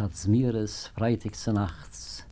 statt Zmires, freitags nachts,